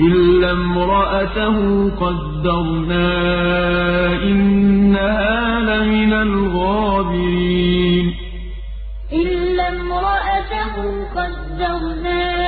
إِلَّا امْرَأَتَهُ قَدَّرْنَا إِنَّهَا لَمِنَ الْغَابِرِينَ إِلَّا امْرَأَتَهُ قَدَّرْنَا